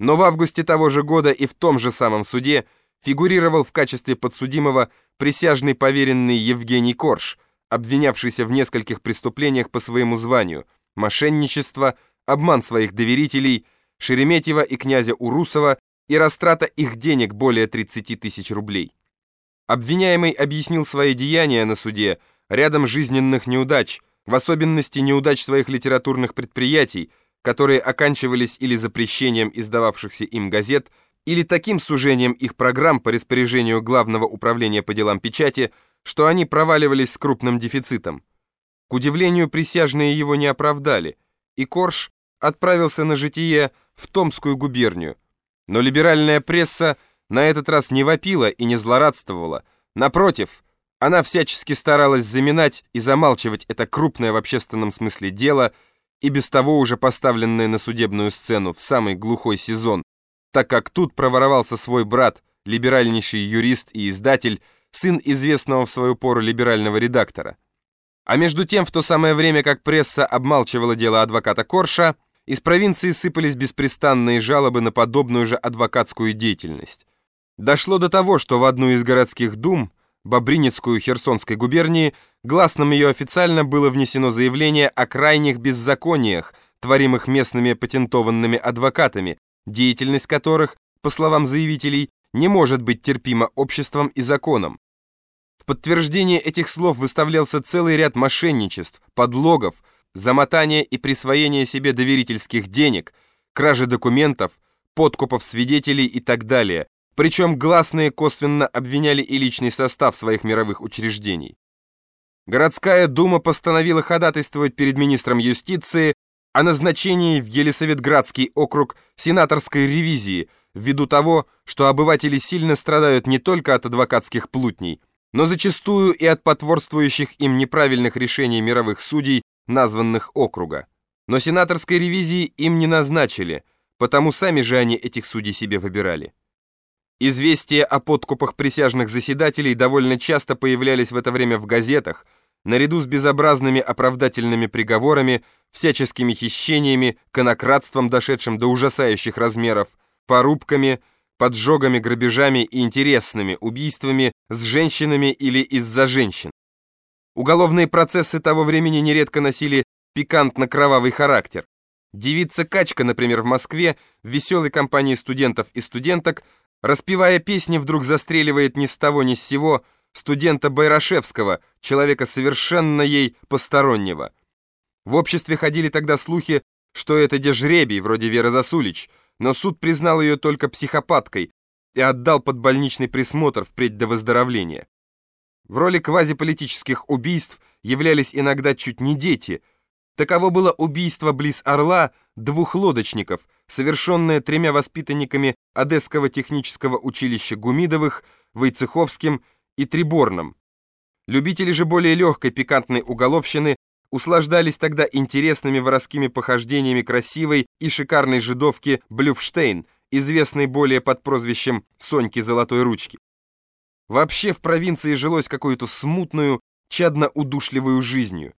Но в августе того же года и в том же самом суде фигурировал в качестве подсудимого присяжный поверенный Евгений Корж, обвинявшийся в нескольких преступлениях по своему званию, мошенничество, обман своих доверителей, Шереметьева и князя Урусова и растрата их денег более 30 тысяч рублей. Обвиняемый объяснил свои деяния на суде рядом жизненных неудач, в особенности неудач своих литературных предприятий, которые оканчивались или запрещением издававшихся им газет, или таким сужением их программ по распоряжению Главного управления по делам печати, что они проваливались с крупным дефицитом. К удивлению, присяжные его не оправдали, и Корж отправился на житие в Томскую губернию. Но либеральная пресса на этот раз не вопила и не злорадствовала. Напротив, она всячески старалась заминать и замалчивать это крупное в общественном смысле дело и без того уже поставленное на судебную сцену в самый глухой сезон, так как тут проворовался свой брат, либеральнейший юрист и издатель, сын известного в свою пору либерального редактора. А между тем, в то самое время, как пресса обмалчивала дело адвоката Корша, из провинции сыпались беспрестанные жалобы на подобную же адвокатскую деятельность. Дошло до того, что в одну из городских дум, Бобринецкую Херсонской губернии, гласным ее официально было внесено заявление о крайних беззакониях, творимых местными патентованными адвокатами, деятельность которых, по словам заявителей, не может быть терпима обществом и законом. В подтверждение этих слов выставлялся целый ряд мошенничеств, подлогов, замотания и присвоения себе доверительских денег, кражи документов, подкупов свидетелей и так далее, причем гласные косвенно обвиняли и личный состав своих мировых учреждений. Городская дума постановила ходатайствовать перед министром юстиции о назначении в Елисаветградский округ сенаторской ревизии ввиду того, что обыватели сильно страдают не только от адвокатских плутней, но зачастую и от потворствующих им неправильных решений мировых судей, названных округа. Но сенаторской ревизии им не назначили, потому сами же они этих судей себе выбирали. Известия о подкупах присяжных заседателей довольно часто появлялись в это время в газетах, наряду с безобразными оправдательными приговорами, всяческими хищениями, конократством, дошедшим до ужасающих размеров, порубками, поджогами, грабежами и интересными убийствами с женщинами или из-за женщин. Уголовные процессы того времени нередко носили пикантно-кровавый характер. Девица Качка, например, в Москве, в веселой компании студентов и студенток – Распевая песни, вдруг застреливает ни с того ни с сего студента Байрашевского, человека совершенно ей постороннего. В обществе ходили тогда слухи, что это дежребий, вроде Веры Засулич, но суд признал ее только психопаткой и отдал под больничный присмотр впредь до выздоровления. В роли квазиполитических убийств являлись иногда чуть не дети – Таково было убийство близ Орла двух лодочников, совершенное тремя воспитанниками Одесского технического училища Гумидовых, Войцеховским и Триборном. Любители же более легкой пикантной уголовщины услаждались тогда интересными воровскими похождениями красивой и шикарной жидовки Блюфштейн, известной более под прозвищем Соньки Золотой Ручки. Вообще в провинции жилось какую-то смутную, чадно-удушливую жизнью.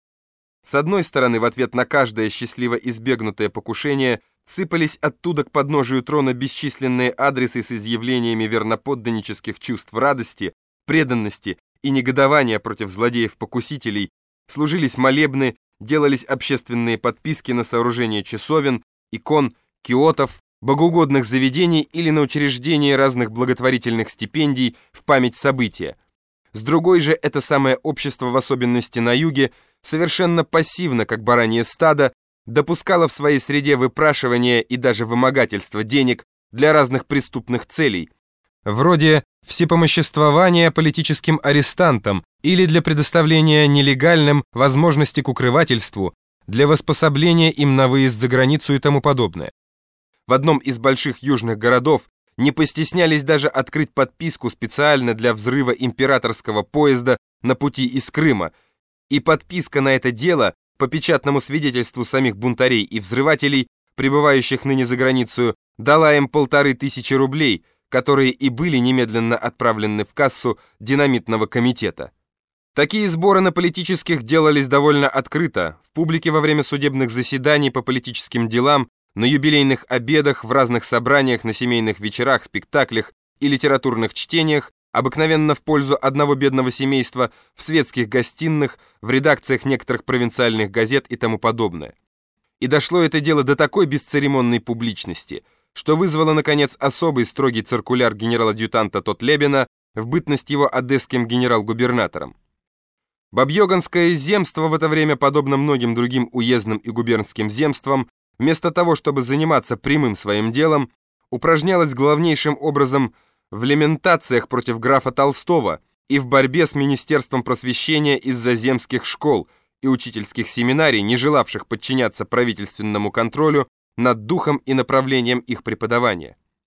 С одной стороны, в ответ на каждое счастливо избегнутое покушение сыпались оттуда к подножию трона бесчисленные адресы с изъявлениями верноподданнических чувств радости, преданности и негодования против злодеев-покусителей, служились молебны, делались общественные подписки на сооружение часовен, икон, киотов, богоугодных заведений или на учреждение разных благотворительных стипендий в память события. С другой же, это самое общество, в особенности на юге, совершенно пассивно, как баранье стадо, допускало в своей среде выпрашивание и даже вымогательство денег для разных преступных целей, вроде всепомоществования политическим арестантам или для предоставления нелегальным возможности к укрывательству, для воспособления им на выезд за границу и тому подобное. В одном из больших южных городов не постеснялись даже открыть подписку специально для взрыва императорского поезда на пути из Крыма, и подписка на это дело, по печатному свидетельству самих бунтарей и взрывателей, прибывающих ныне за границу, дала им полторы тысячи рублей, которые и были немедленно отправлены в кассу динамитного комитета. Такие сборы на политических делались довольно открыто. В публике во время судебных заседаний по политическим делам на юбилейных обедах, в разных собраниях, на семейных вечерах, спектаклях и литературных чтениях, обыкновенно в пользу одного бедного семейства, в светских гостиных, в редакциях некоторых провинциальных газет и тому подобное. И дошло это дело до такой бесцеремонной публичности, что вызвало, наконец, особый строгий циркуляр генерал-адъютанта Тотлебина в бытность его одесским генерал-губернатором. Бабьёганское земство в это время, подобно многим другим уездным и губернским земствам, вместо того, чтобы заниматься прямым своим делом, упражнялось главнейшим образом в лементациях против графа Толстого и в борьбе с Министерством просвещения из-за земских школ и учительских семинарий, не желавших подчиняться правительственному контролю над духом и направлением их преподавания.